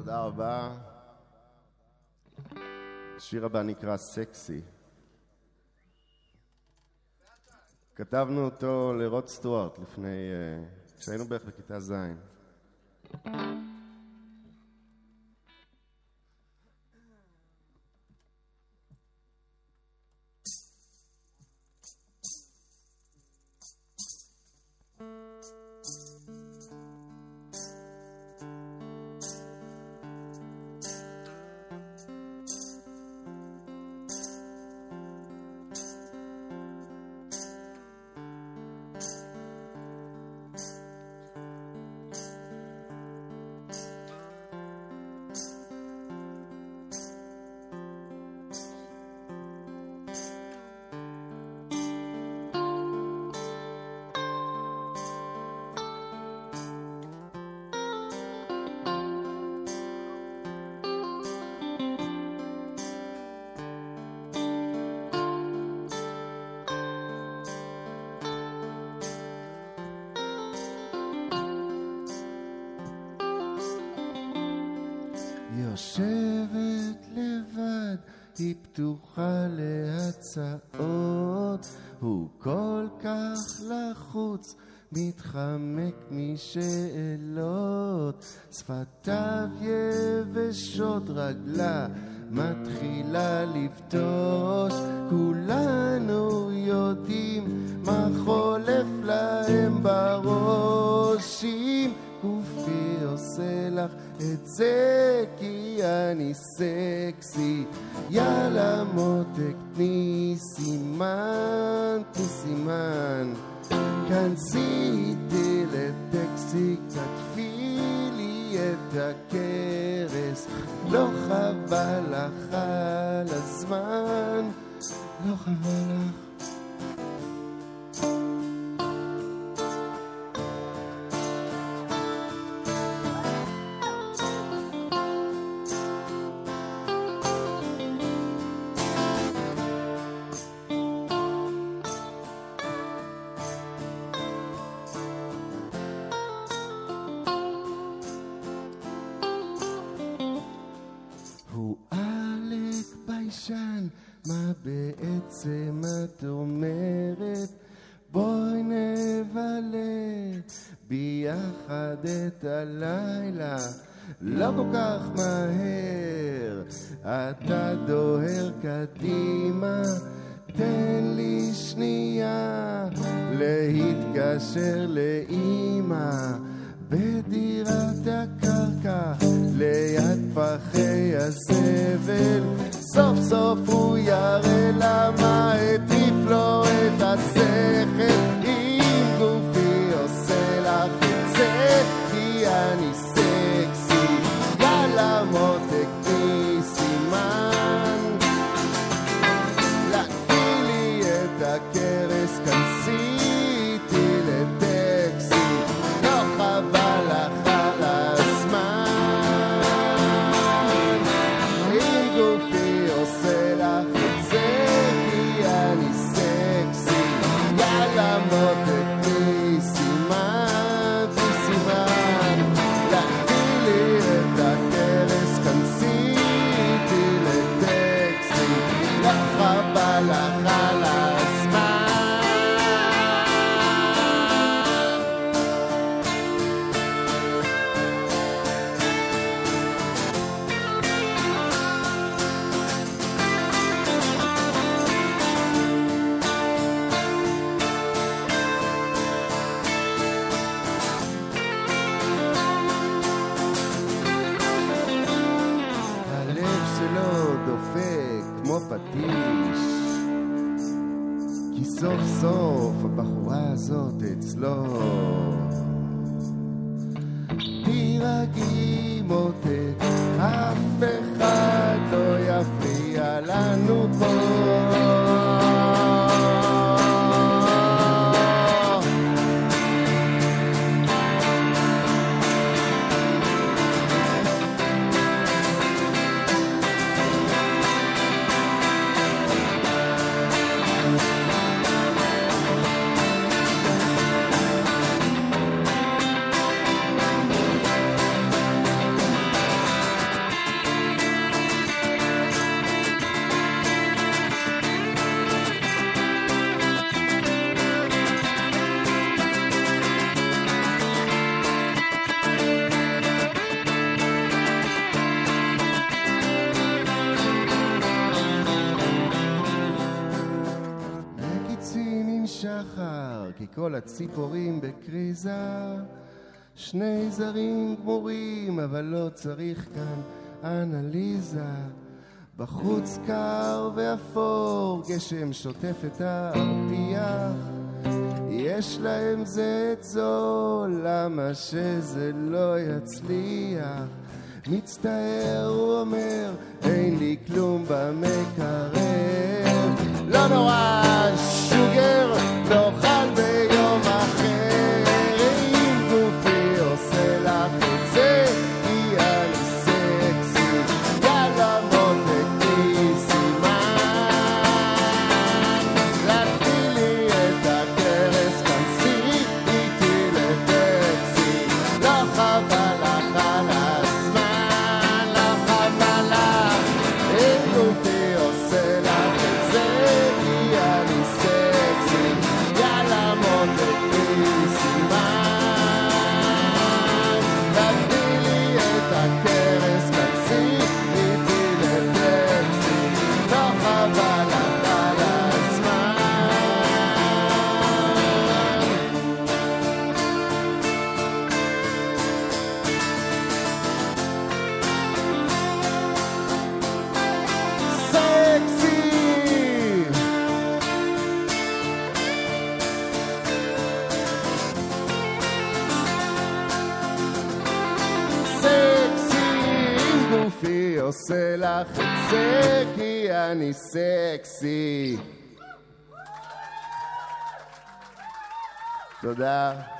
תודה רבה. השיר הבא נקרא סקסי. כתבנו אותו לרוד סטוארט לפני... אה, כשהיינו בערך בכיתה ז'. יושבת לבד, היא פתוחה להצעות, הוא כל כך לחוץ, מתחמק משאלות, שפתיו יבשות רגלה, מתחילה לבטוש, את זה כי אני סקסי. יאללה מותק, תני סימן, תני סימן. כנסי איתי לטקסי, כתפי לי את הכרס. לא חבל לך על הזמן, לא חבל לך. ביישן, מה בעצם את אומרת? בואי נבלה ביחד את הלילה, לא כל כך מהר, אתה דוהר קדימה, תן לי שנייה להתקשר לאימא. בדירת הקרקע, ליד פחי הזבל, סוף סוף הוא יראה למה יאללה כי סוף סוף הבחורה הזאת אצלו. תירגעי מותק, אף אחד לא יפריע לנו פה שחר, כי כל הציפורים בקריזה. שני זרים גמורים, אבל לא צריך כאן אנליזה. בחוץ קר ואפור, גשם שוטף את הארפיח. יש להם זה את זו, למה שזה לא יצליח? מצטער, הוא אומר, אין לי כלום במקרר. לא נורא, שוגר, עושה לך את זה, כי אני סקסי. תודה.